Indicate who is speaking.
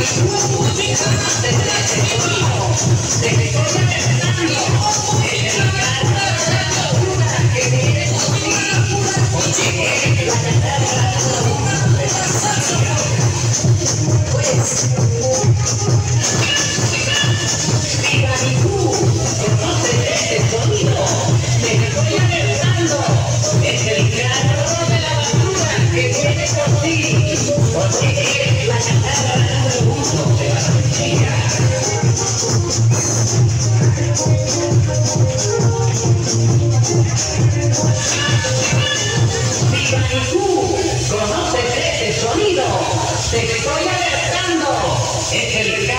Speaker 1: Después de un día, desde el enemigo, de que Picanicú, conoce este sonido, te estoy alertando, es el